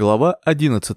Глава 11.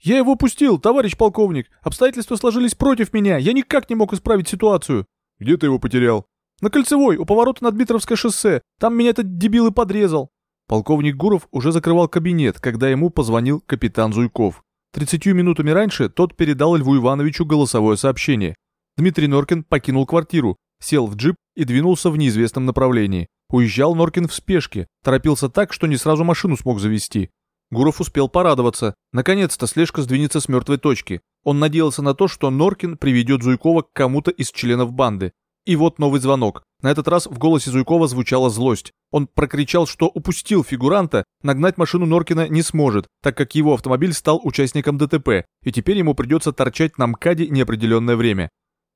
«Я его пустил, товарищ полковник. Обстоятельства сложились против меня. Я никак не мог исправить ситуацию». «Где ты его потерял?» «На Кольцевой, у поворота на Дмитровское шоссе. Там меня этот дебил и подрезал». Полковник Гуров уже закрывал кабинет, когда ему позвонил капитан Зуйков. Тридцатью минутами раньше тот передал Льву Ивановичу голосовое сообщение. Дмитрий Норкин покинул квартиру, сел в джип и двинулся в неизвестном направлении. Уезжал Норкин в спешке, торопился так, что не сразу машину смог завести. Гуров успел порадоваться. Наконец-то слежка сдвинется с мертвой точки. Он надеялся на то, что Норкин приведет Зуйкова к кому-то из членов банды. И вот новый звонок. На этот раз в голосе Зуйкова звучала злость. Он прокричал, что упустил фигуранта, нагнать машину Норкина не сможет, так как его автомобиль стал участником ДТП, и теперь ему придется торчать на МКАДе неопределенное время.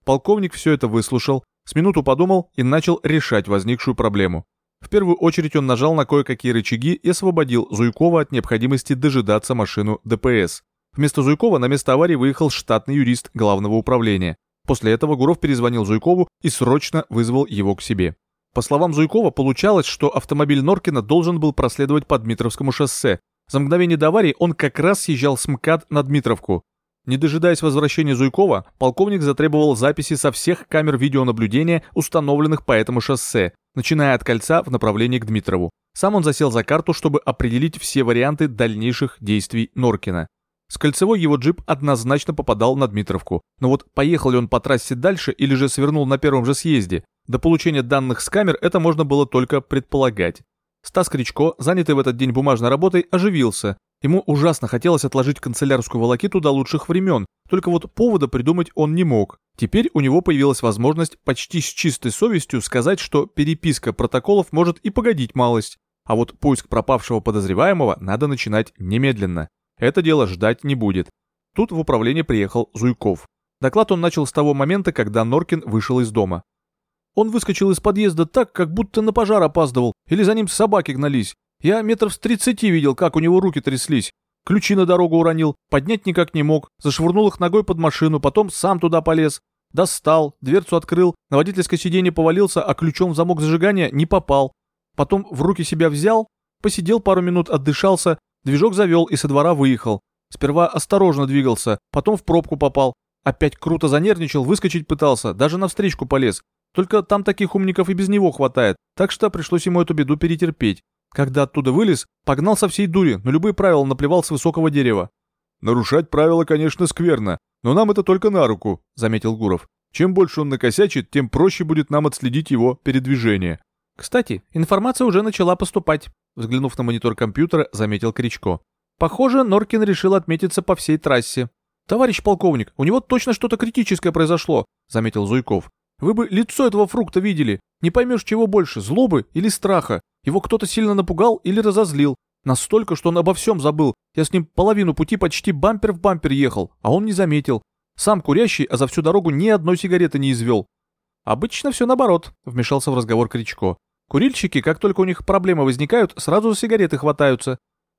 Полковник все это выслушал, с минуту подумал и начал решать возникшую проблему. В первую очередь он нажал на кое-какие рычаги и освободил Зуйкова от необходимости дожидаться машину ДПС. Вместо Зуйкова на место аварии выехал штатный юрист главного управления. После этого Гуров перезвонил Зуйкову и срочно вызвал его к себе. По словам Зуйкова, получалось, что автомобиль Норкина должен был проследовать по Дмитровскому шоссе. За мгновение до аварии он как раз съезжал с МКАД на Дмитровку. Не дожидаясь возвращения Зуйкова, полковник затребовал записи со всех камер видеонаблюдения, установленных по этому шоссе, начиная от кольца в направлении к Дмитрову. Сам он засел за карту, чтобы определить все варианты дальнейших действий Норкина. С кольцевой его джип однозначно попадал на Дмитровку, но вот поехал ли он по трассе дальше или же свернул на первом же съезде, до получения данных с камер это можно было только предполагать. Стас Кричко, занятый в этот день бумажной работой, оживился, Ему ужасно хотелось отложить канцелярскую волокиту до лучших времен, только вот повода придумать он не мог. Теперь у него появилась возможность почти с чистой совестью сказать, что переписка протоколов может и погодить малость. А вот поиск пропавшего подозреваемого надо начинать немедленно. Это дело ждать не будет. Тут в управление приехал Зуйков. Доклад он начал с того момента, когда Норкин вышел из дома. Он выскочил из подъезда так, как будто на пожар опаздывал, или за ним собаки гнались. Я метров с тридцати видел, как у него руки тряслись. Ключи на дорогу уронил, поднять никак не мог, зашвырнул их ногой под машину, потом сам туда полез. Достал, дверцу открыл, на водительское сиденье повалился, а ключом в замок зажигания не попал. Потом в руки себя взял, посидел пару минут, отдышался, движок завел и со двора выехал. Сперва осторожно двигался, потом в пробку попал. Опять круто занервничал, выскочить пытался, даже на встречку полез. Только там таких умников и без него хватает, так что пришлось ему эту беду перетерпеть. Когда оттуда вылез, погнал со всей дури, но любые правила наплевал с высокого дерева. «Нарушать правила, конечно, скверно, но нам это только на руку», — заметил Гуров. «Чем больше он накосячит, тем проще будет нам отследить его передвижение». «Кстати, информация уже начала поступать», — взглянув на монитор компьютера, заметил Кричко. «Похоже, Норкин решил отметиться по всей трассе». «Товарищ полковник, у него точно что-то критическое произошло», — заметил Зуйков. «Вы бы лицо этого фрукта видели. Не поймешь, чего больше, злобы или страха. Его кто-то сильно напугал или разозлил. Настолько, что он обо всем забыл. Я с ним половину пути почти бампер в бампер ехал, а он не заметил. Сам курящий, а за всю дорогу ни одной сигареты не извел. Обычно все наоборот, вмешался в разговор Кричко. Курильщики, как только у них проблемы возникают, сразу за сигареты хватаются.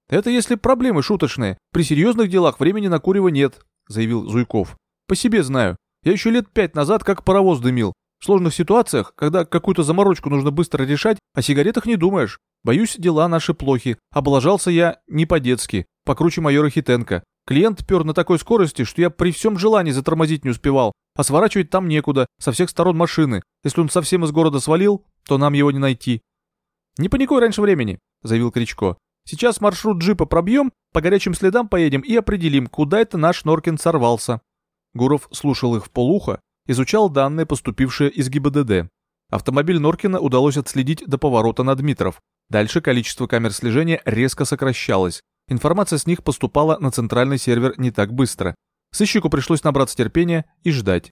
Это если проблемы шуточные. При серьезных делах времени на курево нет, заявил Зуйков. По себе знаю. Я еще лет пять назад как паровоз дымил. В сложных ситуациях, когда какую-то заморочку нужно быстро решать, о сигаретах не думаешь. Боюсь, дела наши плохи. Облажался я не по-детски, покруче майора Хитенко. Клиент пер на такой скорости, что я при всем желании затормозить не успевал, а сворачивать там некуда, со всех сторон машины. Если он совсем из города свалил, то нам его не найти. «Не паникуй раньше времени», — заявил Кричко. «Сейчас маршрут джипа пробьем, по горячим следам поедем и определим, куда это наш Норкин сорвался». Гуров слушал их в полухо, изучал данные, поступившие из ГИБДД. Автомобиль Норкина удалось отследить до поворота на Дмитров. Дальше количество камер слежения резко сокращалось. Информация с них поступала на центральный сервер не так быстро. Сыщику пришлось набраться терпения и ждать.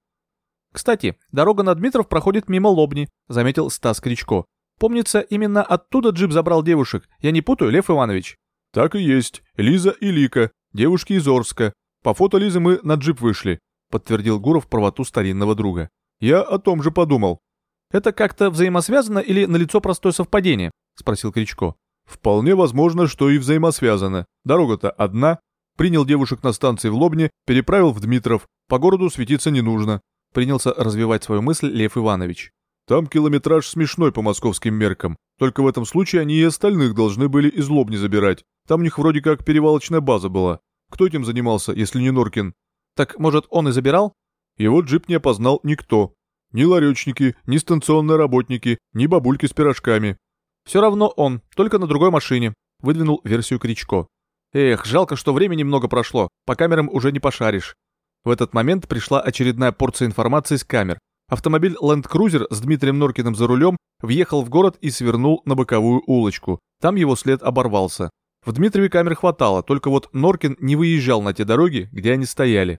«Кстати, дорога на Дмитров проходит мимо Лобни», — заметил Стас Кричко. «Помнится, именно оттуда джип забрал девушек. Я не путаю, Лев Иванович?» «Так и есть. Лиза и Лика. Девушки из Орска. По фото Лизы мы на джип вышли подтвердил Гуров правоту старинного друга. Я о том же подумал. Это как-то взаимосвязано или налицо простое совпадение? спросил Кричко. Вполне возможно, что и взаимосвязано. Дорога-то одна. Принял девушек на станции в Лобне, переправил в Дмитров. По городу светиться не нужно. Принялся развивать свою мысль Лев Иванович. Там километраж смешной по московским меркам. Только в этом случае они и остальных должны были из Лобни забирать. Там у них вроде как перевалочная база была. Кто этим занимался, если не Норкин? Так, может, он и забирал? Его джип не опознал никто. Ни ларечники, ни станционные работники, ни бабульки с пирожками. Все равно он, только на другой машине. Выдвинул версию Кричко. Эх, жалко, что времени много прошло, по камерам уже не пошаришь. В этот момент пришла очередная порция информации с камер. Автомобиль Land Cruiser с Дмитрием Норкиным за рулем въехал в город и свернул на боковую улочку. Там его след оборвался. В Дмитрове камер хватало, только вот Норкин не выезжал на те дороги, где они стояли.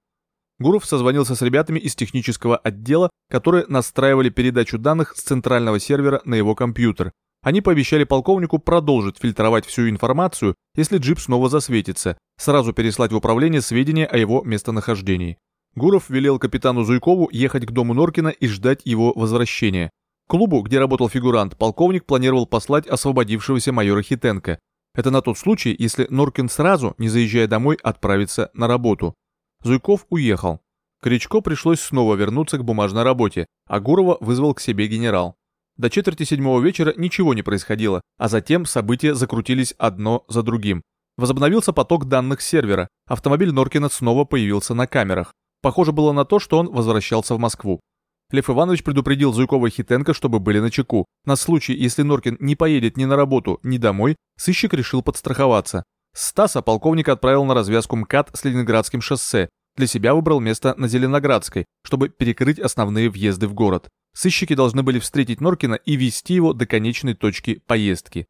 Гуров созвонился с ребятами из технического отдела, которые настраивали передачу данных с центрального сервера на его компьютер. Они пообещали полковнику продолжить фильтровать всю информацию, если джип снова засветится, сразу переслать в управление сведения о его местонахождении. Гуров велел капитану Зуйкову ехать к дому Норкина и ждать его возвращения. К клубу, где работал фигурант, полковник планировал послать освободившегося майора Хитенко. Это на тот случай, если Норкин сразу, не заезжая домой, отправится на работу. Зуйков уехал. Кричко пришлось снова вернуться к бумажной работе, а Гурова вызвал к себе генерал. До четверти седьмого вечера ничего не происходило, а затем события закрутились одно за другим. Возобновился поток данных сервера, автомобиль Норкина снова появился на камерах. Похоже было на то, что он возвращался в Москву. Лев Иванович предупредил Зуйкова и Хитенко, чтобы были на чеку. На случай, если Норкин не поедет ни на работу, ни домой, сыщик решил подстраховаться. Стаса полковник отправил на развязку МКАД с Ленинградским шоссе. Для себя выбрал место на Зеленоградской, чтобы перекрыть основные въезды в город. Сыщики должны были встретить Норкина и вести его до конечной точки поездки.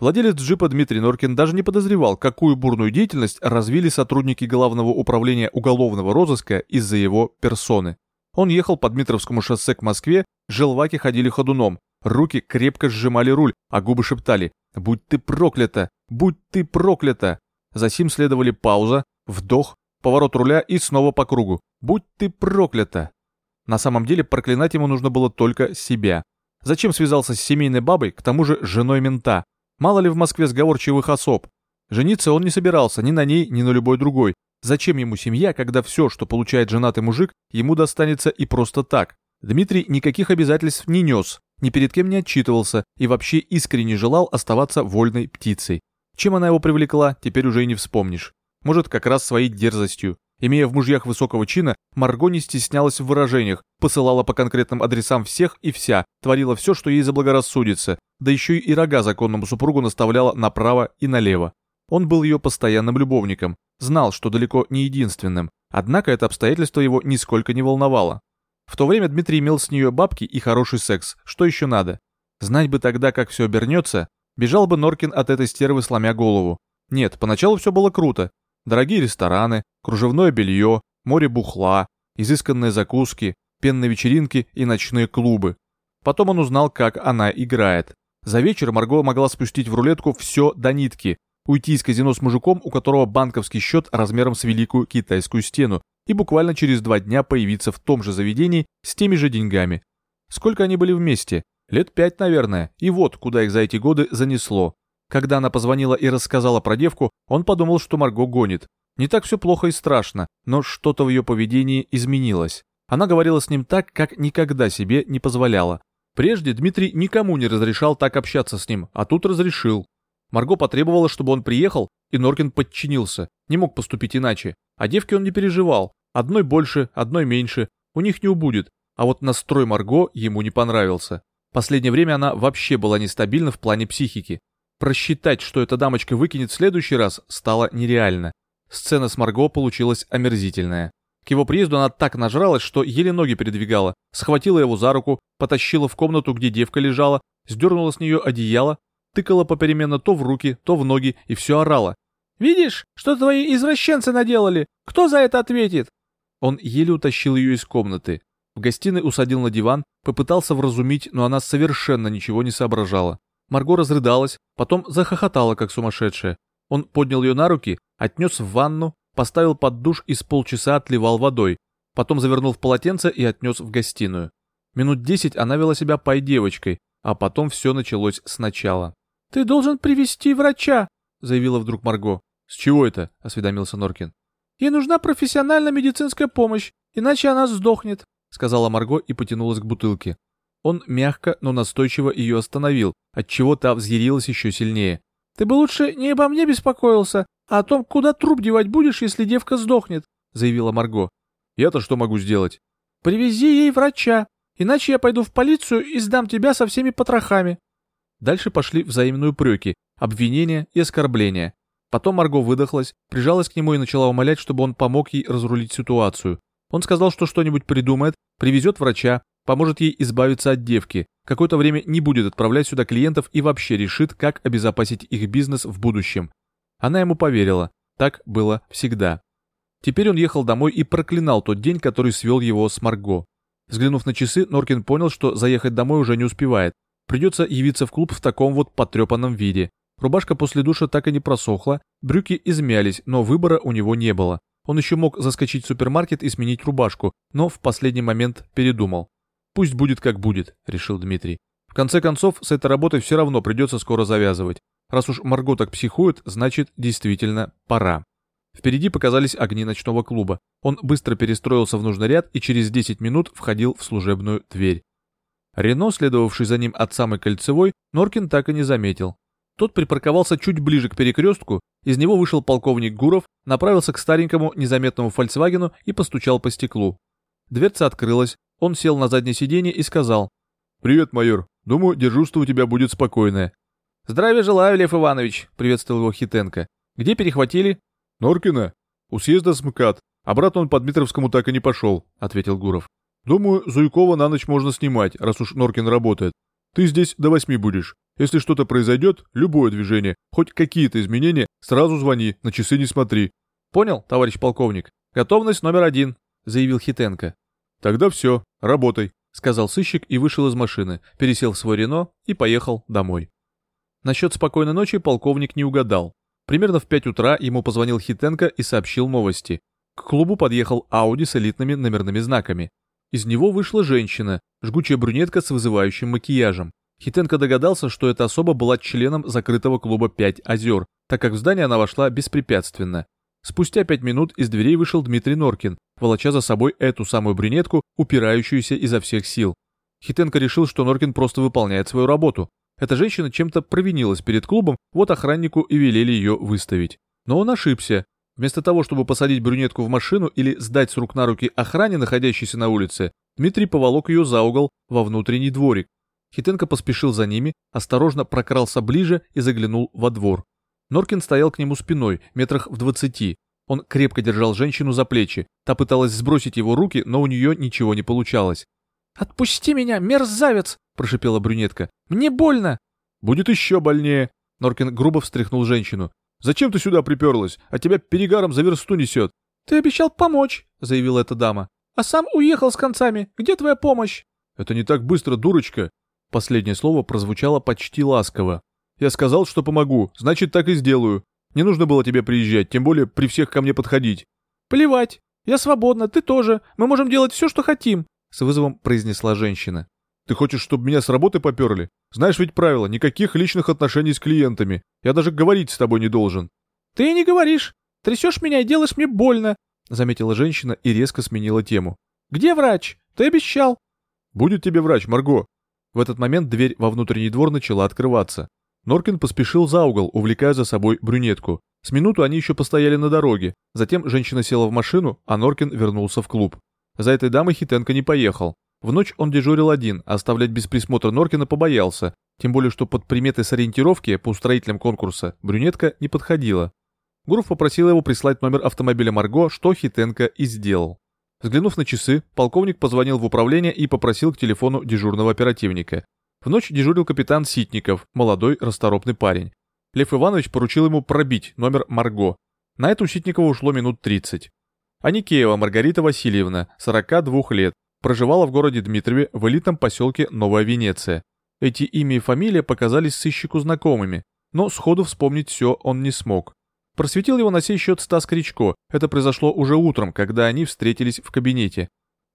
Владелец джипа Дмитрий Норкин даже не подозревал, какую бурную деятельность развили сотрудники Главного управления уголовного розыска из-за его персоны. Он ехал по Дмитровскому шоссе к Москве, желваки ходили ходуном, руки крепко сжимали руль, а губы шептали «Будь ты проклята! Будь ты проклята!» Засим следовали пауза, вдох, поворот руля и снова по кругу «Будь ты проклята!» На самом деле проклинать ему нужно было только себя. Зачем связался с семейной бабой, к тому же женой мента? Мало ли в Москве сговорчивых особ. Жениться он не собирался ни на ней, ни на любой другой. Зачем ему семья, когда все, что получает женатый мужик, ему достанется и просто так? Дмитрий никаких обязательств не нес, ни перед кем не отчитывался и вообще искренне желал оставаться вольной птицей. Чем она его привлекла, теперь уже и не вспомнишь. Может, как раз своей дерзостью. Имея в мужьях высокого чина, Марго не стеснялась в выражениях, посылала по конкретным адресам всех и вся, творила все, что ей заблагорассудится, да еще и рога законному супругу наставляла направо и налево. Он был ее постоянным любовником, знал, что далеко не единственным, однако это обстоятельство его нисколько не волновало. В то время Дмитрий имел с нее бабки и хороший секс, что еще надо? Знать бы тогда, как все обернется, бежал бы Норкин от этой стервы, сломя голову. Нет, поначалу все было круто, Дорогие рестораны, кружевное белье, море бухла, изысканные закуски, пенные вечеринки и ночные клубы. Потом он узнал, как она играет. За вечер Марго могла спустить в рулетку все до нитки, уйти из казино с мужиком, у которого банковский счет размером с великую китайскую стену, и буквально через два дня появиться в том же заведении с теми же деньгами. Сколько они были вместе? Лет пять, наверное, и вот куда их за эти годы занесло. Когда она позвонила и рассказала про девку, он подумал, что Марго гонит. Не так все плохо и страшно, но что-то в ее поведении изменилось. Она говорила с ним так, как никогда себе не позволяла. Прежде Дмитрий никому не разрешал так общаться с ним, а тут разрешил. Марго потребовала, чтобы он приехал, и Норкин подчинился, не мог поступить иначе. А девке он не переживал. Одной больше, одной меньше, у них не убудет. А вот настрой Марго ему не понравился. Последнее время она вообще была нестабильна в плане психики. Просчитать, что эта дамочка выкинет в следующий раз, стало нереально. Сцена с Марго получилась омерзительная. К его приезду она так нажралась, что еле ноги передвигала, схватила его за руку, потащила в комнату, где девка лежала, сдернула с нее одеяло, тыкала попеременно то в руки, то в ноги и все орала. «Видишь, что твои извращенцы наделали? Кто за это ответит?» Он еле утащил ее из комнаты. В гостиной усадил на диван, попытался вразумить, но она совершенно ничего не соображала. Марго разрыдалась, потом захохотала, как сумасшедшая. Он поднял ее на руки, отнес в ванну, поставил под душ и с полчаса отливал водой, потом завернул в полотенце и отнес в гостиную. Минут десять она вела себя пай-девочкой, а потом все началось сначала. «Ты должен привести врача», — заявила вдруг Марго. «С чего это?» — осведомился Норкин. «Ей нужна профессиональная медицинская помощь, иначе она сдохнет», — сказала Марго и потянулась к бутылке. Он мягко, но настойчиво ее остановил, отчего та взъярилась еще сильнее. «Ты бы лучше не обо мне беспокоился, а о том, куда труп девать будешь, если девка сдохнет», — заявила Марго. «Я-то что могу сделать?» «Привези ей врача, иначе я пойду в полицию и сдам тебя со всеми потрохами». Дальше пошли взаимные упреки, обвинения и оскорбления. Потом Марго выдохлась, прижалась к нему и начала умолять, чтобы он помог ей разрулить ситуацию. Он сказал, что что-нибудь придумает, привезет врача, поможет ей избавиться от девки, какое-то время не будет отправлять сюда клиентов и вообще решит, как обезопасить их бизнес в будущем. Она ему поверила. Так было всегда. Теперь он ехал домой и проклинал тот день, который свел его с Марго. Взглянув на часы, Норкин понял, что заехать домой уже не успевает. Придется явиться в клуб в таком вот потрепанном виде. Рубашка после душа так и не просохла, брюки измялись, но выбора у него не было. Он еще мог заскочить в супермаркет и сменить рубашку, но в последний момент передумал. «Пусть будет как будет», — решил Дмитрий. «В конце концов, с этой работой все равно придется скоро завязывать. Раз уж Марго так психует, значит, действительно пора». Впереди показались огни ночного клуба. Он быстро перестроился в нужный ряд и через 10 минут входил в служебную дверь. Рено, следовавший за ним от самой кольцевой, Норкин так и не заметил. Тот припарковался чуть ближе к перекрестку, из него вышел полковник Гуров, направился к старенькому незаметному «Фольксвагену» и постучал по стеклу. Дверца открылась, он сел на заднее сиденье и сказал. «Привет, майор. Думаю, дежурство у тебя будет спокойное». «Здравия желаю, Лев Иванович», — приветствовал его Хитенко. «Где перехватили?» «Норкина. У съезда с. Обратно он по Дмитровскому так и не пошел», — ответил Гуров. «Думаю, Зуйкова на ночь можно снимать, раз уж Норкин работает. Ты здесь до восьми будешь. Если что-то произойдет, любое движение, хоть какие-то изменения, сразу звони, на часы не смотри». «Понял, товарищ полковник. Готовность номер один», — заявил Хитенко. «Тогда все, работай», — сказал сыщик и вышел из машины, пересел в свой Рено и поехал домой. Насчет спокойной ночи полковник не угадал. Примерно в 5 утра ему позвонил Хитенко и сообщил новости. К клубу подъехал Ауди с элитными номерными знаками. Из него вышла женщина, жгучая брюнетка с вызывающим макияжем. Хитенко догадался, что эта особа была членом закрытого клуба «Пять озер», так как в здание она вошла беспрепятственно. Спустя пять минут из дверей вышел Дмитрий Норкин, волоча за собой эту самую брюнетку, упирающуюся изо всех сил. Хитенко решил, что Норкин просто выполняет свою работу. Эта женщина чем-то провинилась перед клубом, вот охраннику и велели ее выставить. Но он ошибся. Вместо того, чтобы посадить брюнетку в машину или сдать с рук на руки охране, находящейся на улице, Дмитрий поволок ее за угол во внутренний дворик. Хитенко поспешил за ними, осторожно прокрался ближе и заглянул во двор. Норкин стоял к нему спиной, метрах в двадцати. Он крепко держал женщину за плечи. Та пыталась сбросить его руки, но у нее ничего не получалось. «Отпусти меня, мерзавец!» – прошипела брюнетка. «Мне больно!» «Будет еще больнее!» Норкин грубо встряхнул женщину. «Зачем ты сюда приперлась? А тебя перегаром за версту несет!» «Ты обещал помочь!» – заявила эта дама. «А сам уехал с концами. Где твоя помощь?» «Это не так быстро, дурочка!» Последнее слово прозвучало почти ласково. Я сказал, что помогу, значит, так и сделаю. Не нужно было тебе приезжать, тем более при всех ко мне подходить». «Плевать. Я свободна, ты тоже. Мы можем делать все, что хотим», — с вызовом произнесла женщина. «Ты хочешь, чтобы меня с работы поперли? Знаешь ведь правило, никаких личных отношений с клиентами. Я даже говорить с тобой не должен». «Ты не говоришь. Трясешь меня и делаешь мне больно», — заметила женщина и резко сменила тему. «Где врач? Ты обещал». «Будет тебе врач, Марго». В этот момент дверь во внутренний двор начала открываться. Норкин поспешил за угол, увлекая за собой брюнетку. С минуту они еще постояли на дороге. Затем женщина села в машину, а Норкин вернулся в клуб. За этой дамой Хитенко не поехал. В ночь он дежурил один, а оставлять без присмотра Норкина побоялся, тем более что под приметы сориентировки по устроителям конкурса брюнетка не подходила. Гуров попросил его прислать номер автомобиля Марго, что Хитенко и сделал. Взглянув на часы, полковник позвонил в управление и попросил к телефону дежурного оперативника. В ночь дежурил капитан Ситников, молодой расторопный парень. Лев Иванович поручил ему пробить номер Марго. На это у Ситникова ушло минут 30. Аникеева Маргарита Васильевна, 42 лет, проживала в городе Дмитрове в элитном поселке Новая Венеция. Эти имя и фамилия показались сыщику знакомыми, но сходу вспомнить все он не смог. Просветил его на сей счет Стас Кричко, это произошло уже утром, когда они встретились в кабинете.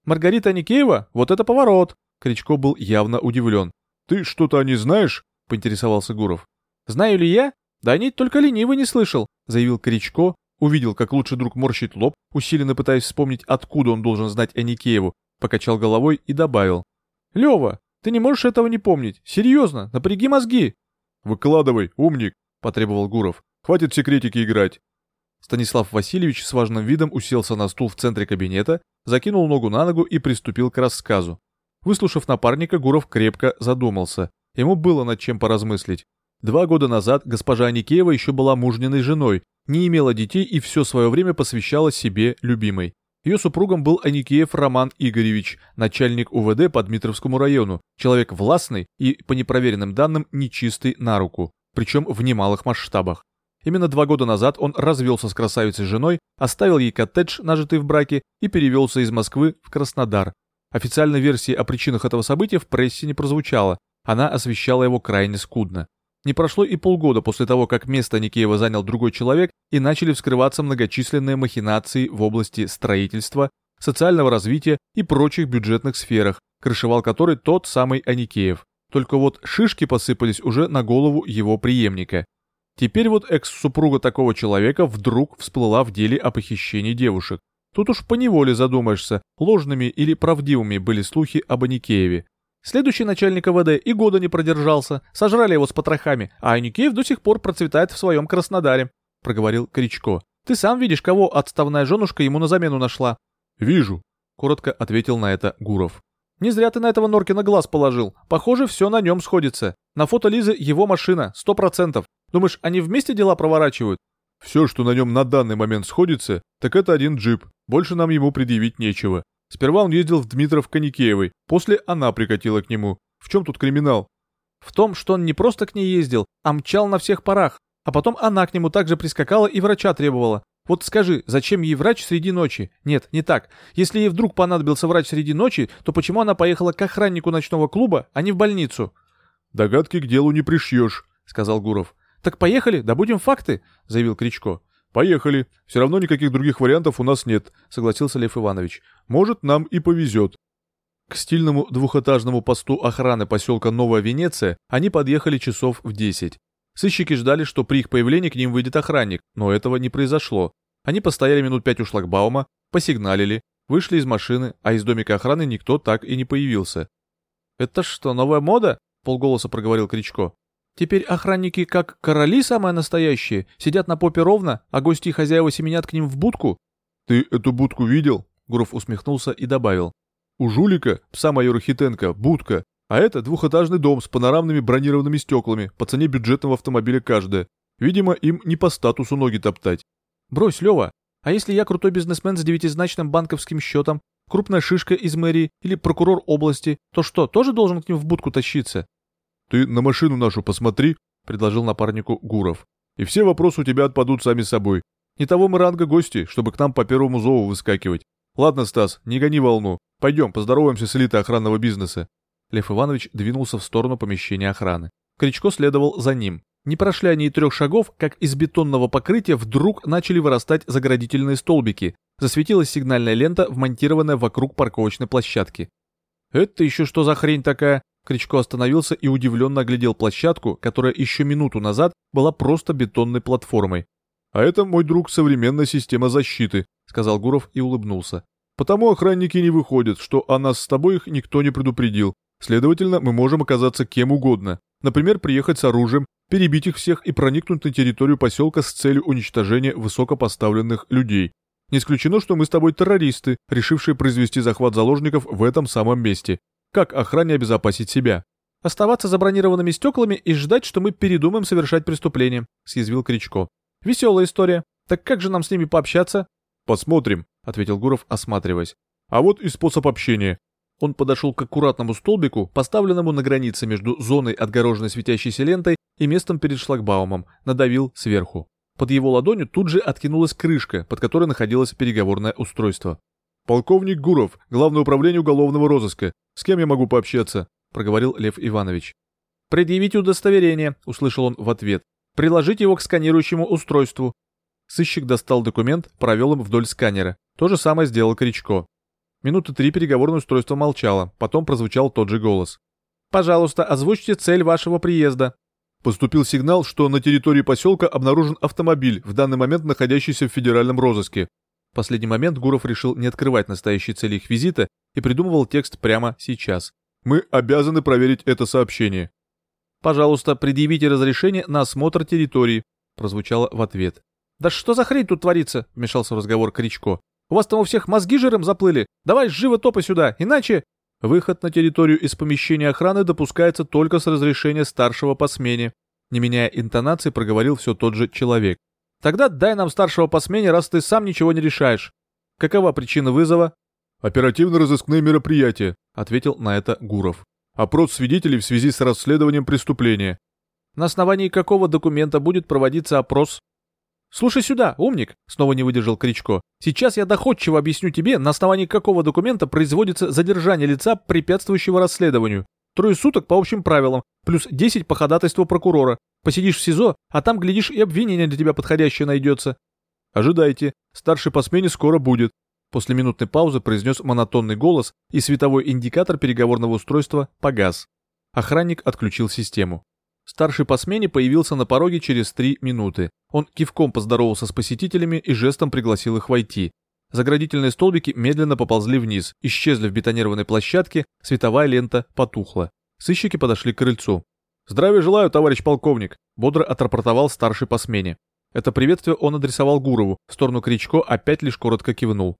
«Маргарита Аникеева? Вот это поворот!» Кричко был явно удивлен. «Ты что-то о ней знаешь?» — поинтересовался Гуров. «Знаю ли я? Да о ней только ленивый не слышал», — заявил Корячко, увидел, как лучший друг морщит лоб, усиленно пытаясь вспомнить, откуда он должен знать о Никееву, покачал головой и добавил. «Лева, ты Ты не можешь этого не помнить. Серьезно, напряги мозги. Выкладывай, умник, потребовал Гуров. Хватит секретики играть. Станислав Васильевич с важным видом уселся на стул в центре кабинета, закинул ногу на ногу и приступил к рассказу. Выслушав напарника, Гуров крепко задумался. Ему было над чем поразмыслить. Два года назад госпожа Никеева еще была мужниной женой, не имела детей и все свое время посвящала себе любимой. Ее супругом был Аникеев Роман Игоревич, начальник УВД по Дмитровскому району, человек властный и, по непроверенным данным, нечистый на руку, причем в немалых масштабах. Именно два года назад он развелся с красавицей женой, оставил ей коттедж, нажитый в браке, и перевелся из Москвы в Краснодар. Официальной версии о причинах этого события в прессе не прозвучало, она освещала его крайне скудно. Не прошло и полгода после того, как место Никеева занял другой человек, и начали вскрываться многочисленные махинации в области строительства, социального развития и прочих бюджетных сферах, крышевал который тот самый Аникеев. Только вот шишки посыпались уже на голову его преемника. Теперь вот экс-супруга такого человека вдруг всплыла в деле о похищении девушек. Тут уж поневоле задумаешься, ложными или правдивыми были слухи об Аникееве. Следующий начальник АВД и года не продержался, сожрали его с потрохами, а Аникеев до сих пор процветает в своем Краснодаре, — проговорил Кричко. Ты сам видишь, кого отставная женушка ему на замену нашла. Вижу, — коротко ответил на это Гуров. Не зря ты на этого Норкина глаз положил. Похоже, все на нем сходится. На фото Лизы его машина, сто процентов. Думаешь, они вместе дела проворачивают? Все, что на нем на данный момент сходится, так это один джип. Больше нам ему предъявить нечего. Сперва он ездил в Дмитров Коникеевой, после она прикатила к нему. В чем тут криминал? В том, что он не просто к ней ездил, а мчал на всех парах. А потом она к нему также прискакала и врача требовала. Вот скажи, зачем ей врач среди ночи? Нет, не так. Если ей вдруг понадобился врач среди ночи, то почему она поехала к охраннику ночного клуба, а не в больницу? Догадки к делу не пришьешь, сказал Гуров. Так поехали, добудем факты, заявил Кричко. Поехали. Все равно никаких других вариантов у нас нет, согласился Лев Иванович. Может, нам и повезет. К стильному двухэтажному посту охраны поселка Новая Венеция они подъехали часов в 10. Сыщики ждали, что при их появлении к ним выйдет охранник, но этого не произошло. Они постояли минут пять у шлагбаума, посигналили, вышли из машины, а из домика охраны никто так и не появился. «Это что, новая мода?» — полголоса проговорил Кричко. «Теперь охранники как короли самые настоящие, сидят на попе ровно, а гости и хозяева семенят к ним в будку?» «Ты эту будку видел?» — Гуров усмехнулся и добавил. «У жулика, пса майора Хитенко, будка, а это двухэтажный дом с панорамными бронированными стеклами по цене бюджетного автомобиля каждая. Видимо, им не по статусу ноги топтать. Брось, Лева, а если я крутой бизнесмен с девятизначным банковским счетом, крупная шишка из мэрии или прокурор области, то что, тоже должен к ним в будку тащиться? Ты на машину нашу посмотри, предложил напарнику Гуров. И все вопросы у тебя отпадут сами собой. Не того мы ранга гости, чтобы к нам по первому зову выскакивать. Ладно, Стас, не гони волну. Пойдем, поздороваемся с элитой охранного бизнеса. Лев Иванович двинулся в сторону помещения охраны. Кричко следовал за ним. Не прошли они и трех шагов, как из бетонного покрытия вдруг начали вырастать заградительные столбики. Засветилась сигнальная лента, вмонтированная вокруг парковочной площадки. «Это еще что за хрень такая?» Кричко остановился и удивленно оглядел площадку, которая еще минуту назад была просто бетонной платформой. «А это, мой друг, современная система защиты», — сказал Гуров и улыбнулся. «Потому охранники не выходят, что о нас с тобой их никто не предупредил. Следовательно, мы можем оказаться кем угодно. Например, приехать с оружием, перебить их всех и проникнуть на территорию поселка с целью уничтожения высокопоставленных людей. Не исключено, что мы с тобой террористы, решившие произвести захват заложников в этом самом месте. Как охране обезопасить себя? Оставаться за бронированными стеклами и ждать, что мы передумаем совершать преступление, съязвил Кричко. Веселая история. Так как же нам с ними пообщаться? Посмотрим, ответил Гуров, осматриваясь. А вот и способ общения. Он подошел к аккуратному столбику, поставленному на границе между зоной, отгороженной светящейся лентой, и местом перед шлагбаумом, надавил сверху. Под его ладонью тут же откинулась крышка, под которой находилось переговорное устройство. «Полковник Гуров, Главное управление уголовного розыска. С кем я могу пообщаться?» — проговорил Лев Иванович. «Предъявите удостоверение», — услышал он в ответ. «Приложите его к сканирующему устройству». Сыщик достал документ, провел им вдоль сканера. То же самое сделал Кричко. Минуты три переговорное устройство молчало, потом прозвучал тот же голос. «Пожалуйста, озвучьте цель вашего приезда». Поступил сигнал, что на территории поселка обнаружен автомобиль, в данный момент находящийся в федеральном розыске. Последний момент Гуров решил не открывать настоящие цели их визита и придумывал текст прямо сейчас. Мы обязаны проверить это сообщение. Пожалуйста, предъявите разрешение на осмотр территории, прозвучало в ответ. Да что за хрень тут творится? вмешался в разговор Кричко. У вас там у всех мозги жиром заплыли. Давай живо топай сюда, иначе... Выход на территорию из помещения охраны допускается только с разрешения старшего по смене. Не меняя интонации, проговорил все тот же человек. Тогда дай нам старшего по смене, раз ты сам ничего не решаешь. Какова причина вызова? Оперативно-розыскные мероприятия, ответил на это Гуров. Опрос свидетелей в связи с расследованием преступления. На основании какого документа будет проводиться опрос? «Слушай сюда, умник!» — снова не выдержал Кричко. «Сейчас я доходчиво объясню тебе, на основании какого документа производится задержание лица, препятствующего расследованию. Трое суток по общим правилам, плюс 10 по ходатайству прокурора. Посидишь в СИЗО, а там, глядишь, и обвинение для тебя подходящее найдется». «Ожидайте, старший по смене скоро будет», — после минутной паузы произнес монотонный голос, и световой индикатор переговорного устройства погас. Охранник отключил систему. Старший по смене появился на пороге через три минуты. Он кивком поздоровался с посетителями и жестом пригласил их войти. Заградительные столбики медленно поползли вниз, исчезли в бетонированной площадке, световая лента потухла. Сыщики подошли к крыльцу. «Здравия желаю, товарищ полковник», — бодро отрапортовал старший по смене. Это приветствие он адресовал Гурову, в сторону Кричко опять лишь коротко кивнул.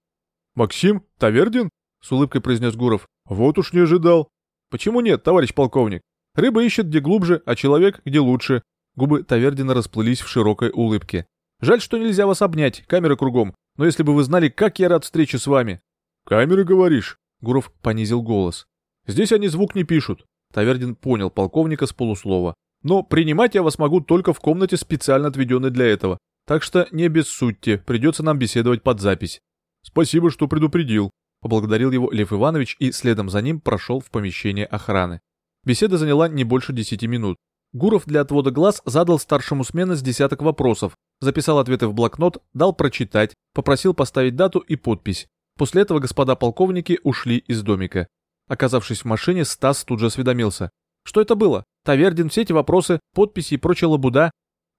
«Максим? Тавердин?» — с улыбкой произнес Гуров. «Вот уж не ожидал». «Почему нет, товарищ полковник? Рыба ищет где глубже, а человек где лучше. Губы Тавердина расплылись в широкой улыбке. Жаль, что нельзя вас обнять, камеры кругом. Но если бы вы знали, как я рад встрече с вами. Камеры, говоришь? Гуров понизил голос. Здесь они звук не пишут. Тавердин понял полковника с полуслова. Но принимать я вас могу только в комнате, специально отведенной для этого. Так что не обессудьте, придется нам беседовать под запись. Спасибо, что предупредил. Поблагодарил его Лев Иванович и следом за ним прошел в помещение охраны. Беседа заняла не больше 10 минут. Гуров для отвода глаз задал старшему смены с десяток вопросов, записал ответы в блокнот, дал прочитать, попросил поставить дату и подпись. После этого господа полковники ушли из домика. Оказавшись в машине, Стас тут же осведомился. Что это было? Тавердин, все эти вопросы, подписи и прочая лабуда?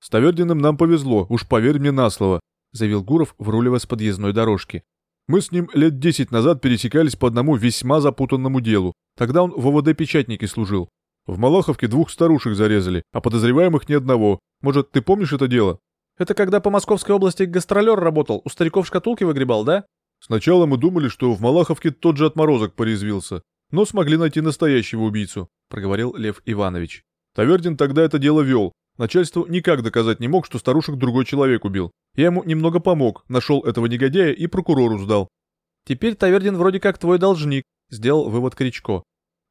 С Тавердиным нам повезло, уж поверь мне на слово, заявил Гуров, вруливая с подъездной дорожки. Мы с ним лет десять назад пересекались по одному весьма запутанному делу. Тогда он в ОВД печатнике служил. В Малаховке двух старушек зарезали, а подозреваемых ни одного. Может, ты помнишь это дело? Это когда по Московской области гастролер работал, у стариков шкатулки выгребал, да? Сначала мы думали, что в Малаховке тот же отморозок порезвился, но смогли найти настоящего убийцу, проговорил Лев Иванович. Тавердин тогда это дело вел. Начальству никак доказать не мог, что старушек другой человек убил. Я ему немного помог, нашел этого негодяя и прокурору сдал. Теперь Тавердин вроде как твой должник, сделал вывод Кричко.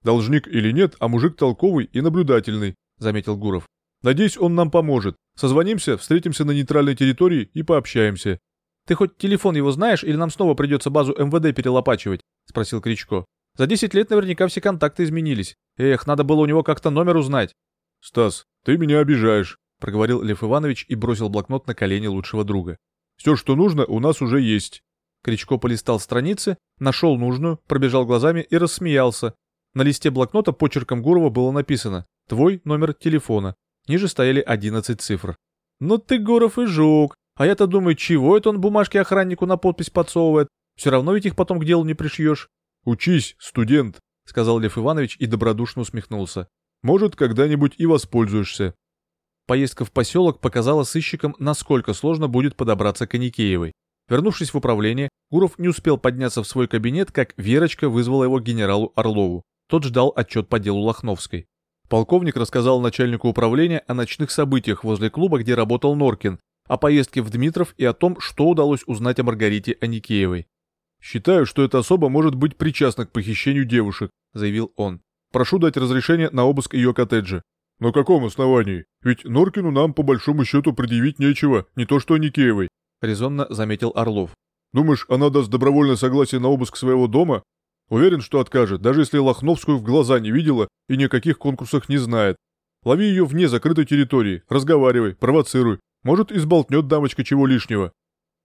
Должник или нет, а мужик толковый и наблюдательный, заметил Гуров. Надеюсь, он нам поможет. Созвонимся, встретимся на нейтральной территории и пообщаемся. Ты хоть телефон его знаешь или нам снова придется базу МВД перелопачивать? спросил Кричко. За 10 лет наверняка все контакты изменились. Эх, надо было у него как-то номер узнать. Стас, ты меня обижаешь, — проговорил Лев Иванович и бросил блокнот на колени лучшего друга. «Все, что нужно, у нас уже есть». Кричко полистал страницы, нашел нужную, пробежал глазами и рассмеялся. На листе блокнота почерком Гурова было написано «Твой номер телефона». Ниже стояли 11 цифр. «Ну ты, Гуров, и жук. А я-то думаю, чего это он бумажки охраннику на подпись подсовывает? Все равно ведь их потом к делу не пришьешь». «Учись, студент», — сказал Лев Иванович и добродушно усмехнулся. «Может, когда-нибудь и воспользуешься». Поездка в поселок показала сыщикам, насколько сложно будет подобраться к Аникеевой. Вернувшись в управление, Гуров не успел подняться в свой кабинет, как Верочка вызвала его к генералу Орлову. Тот ждал отчет по делу Лохновской. Полковник рассказал начальнику управления о ночных событиях возле клуба, где работал Норкин, о поездке в Дмитров и о том, что удалось узнать о Маргарите Аникеевой. «Считаю, что эта особа может быть причастна к похищению девушек», — заявил он. «Прошу дать разрешение на обыск ее коттеджа». «На каком основании? Ведь Норкину нам по большому счету предъявить нечего, не то что Никеевой», — резонно заметил Орлов. «Думаешь, она даст добровольное согласие на обыск своего дома? Уверен, что откажет, даже если Лохновскую в глаза не видела и ни о каких конкурсах не знает. Лови ее вне закрытой территории, разговаривай, провоцируй. Может, изболтнет дамочка чего лишнего».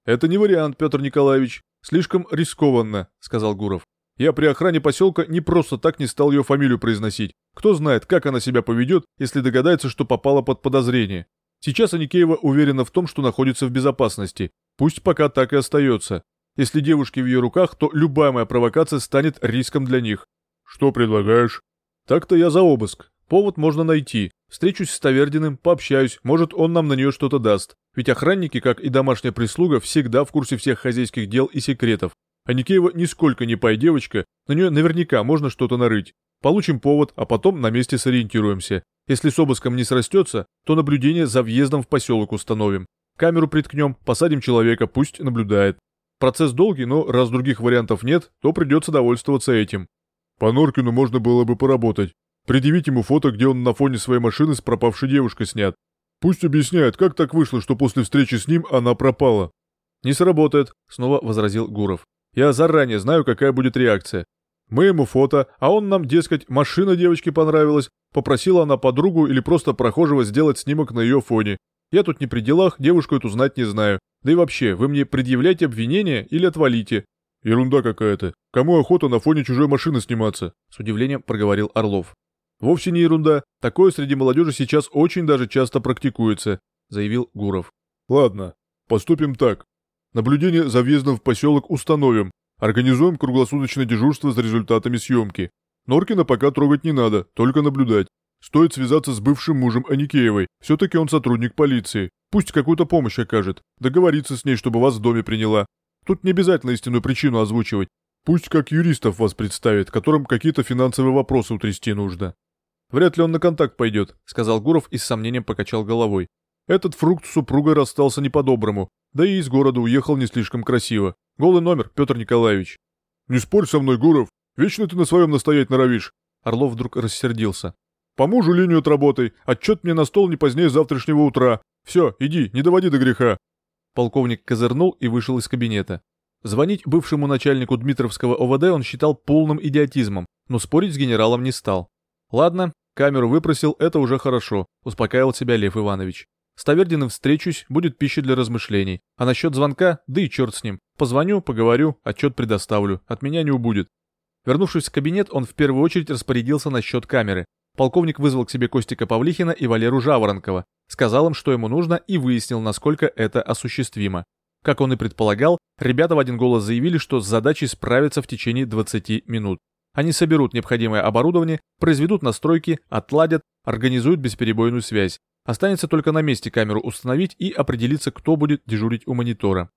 «Это не вариант, Петр Николаевич. Слишком рискованно», — сказал Гуров. Я при охране поселка не просто так не стал ее фамилию произносить. Кто знает, как она себя поведет, если догадается, что попала под подозрение. Сейчас Аникеева уверена в том, что находится в безопасности. Пусть пока так и остается. Если девушки в ее руках, то любая моя провокация станет риском для них. Что предлагаешь? Так-то я за обыск. Повод можно найти. Встречусь с Тавердиным, пообщаюсь, может, он нам на нее что-то даст. Ведь охранники, как и домашняя прислуга, всегда в курсе всех хозяйских дел и секретов. А Никеева нисколько не пай девочка, на нее наверняка можно что-то нарыть. Получим повод, а потом на месте сориентируемся. Если с обыском не срастется, то наблюдение за въездом в поселок установим. Камеру приткнем, посадим человека, пусть наблюдает. Процесс долгий, но раз других вариантов нет, то придется довольствоваться этим. По Норкину можно было бы поработать. Предъявить ему фото, где он на фоне своей машины с пропавшей девушкой снят. Пусть объясняет, как так вышло, что после встречи с ним она пропала. Не сработает, снова возразил Гуров. Я заранее знаю, какая будет реакция. Мы ему фото, а он нам, дескать, машина девочки понравилась, попросила она подругу или просто прохожего сделать снимок на ее фоне. Я тут не при делах, девушку эту знать не знаю. Да и вообще, вы мне предъявляете обвинения или отвалите. Ерунда какая-то. Кому охота на фоне чужой машины сниматься? С удивлением проговорил Орлов. Вовсе не ерунда. Такое среди молодежи сейчас очень даже часто практикуется, заявил Гуров. Ладно, поступим так. Наблюдение за въездом в поселок установим. Организуем круглосуточное дежурство за результатами съемки. Норкина пока трогать не надо, только наблюдать. Стоит связаться с бывшим мужем Аникеевой. Все-таки он сотрудник полиции. Пусть какую-то помощь окажет. Договориться с ней, чтобы вас в доме приняла. Тут не обязательно истинную причину озвучивать. Пусть как юристов вас представит, которым какие-то финансовые вопросы утрясти нужно. Вряд ли он на контакт пойдет, сказал Гуров и с сомнением покачал головой. Этот фрукт с супругой расстался не по-доброму, да и из города уехал не слишком красиво. Голый номер, Петр Николаевич. Не спорь со мной, Гуров. Вечно ты на своем настоять норовишь. Орлов вдруг рассердился. По мужу линию отработай. Отчет мне на стол не позднее завтрашнего утра. Все, иди, не доводи до греха. Полковник козырнул и вышел из кабинета. Звонить бывшему начальнику Дмитровского ОВД он считал полным идиотизмом, но спорить с генералом не стал. Ладно, камеру выпросил, это уже хорошо, успокаивал себя Лев Иванович. С Тавердиным встречусь, будет пища для размышлений. А насчет звонка, да и черт с ним. Позвоню, поговорю, отчет предоставлю. От меня не убудет. Вернувшись в кабинет, он в первую очередь распорядился насчет камеры. Полковник вызвал к себе Костика Павлихина и Валеру Жаворонкова, сказал им, что ему нужно, и выяснил, насколько это осуществимо. Как он и предполагал, ребята в один голос заявили, что с задачей справятся в течение 20 минут. Они соберут необходимое оборудование, произведут настройки, отладят, организуют бесперебойную связь. Останется только на месте камеру установить и определиться, кто будет дежурить у монитора.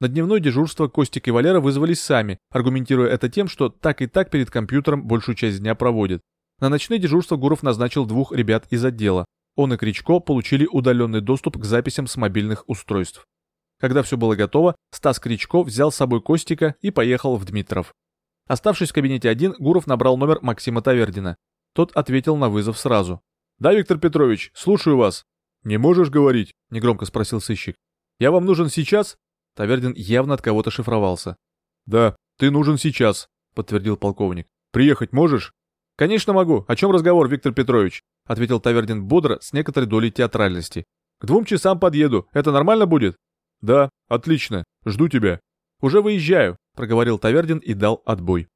На дневное дежурство Костик и Валера вызвались сами, аргументируя это тем, что так и так перед компьютером большую часть дня проводят. На ночное дежурство Гуров назначил двух ребят из отдела. Он и Кричко получили удаленный доступ к записям с мобильных устройств. Когда все было готово, Стас Кричко взял с собой Костика и поехал в Дмитров. Оставшись в кабинете один, Гуров набрал номер Максима Тавердина. Тот ответил на вызов сразу. «Да, Виктор Петрович, слушаю вас». «Не можешь говорить?» — негромко спросил сыщик. «Я вам нужен сейчас?» Тавердин явно от кого-то шифровался. «Да, ты нужен сейчас», — подтвердил полковник. «Приехать можешь?» «Конечно могу. О чем разговор, Виктор Петрович?» — ответил Тавердин бодро, с некоторой долей театральности. «К двум часам подъеду. Это нормально будет?» «Да, отлично. Жду тебя». «Уже выезжаю», — проговорил Тавердин и дал отбой.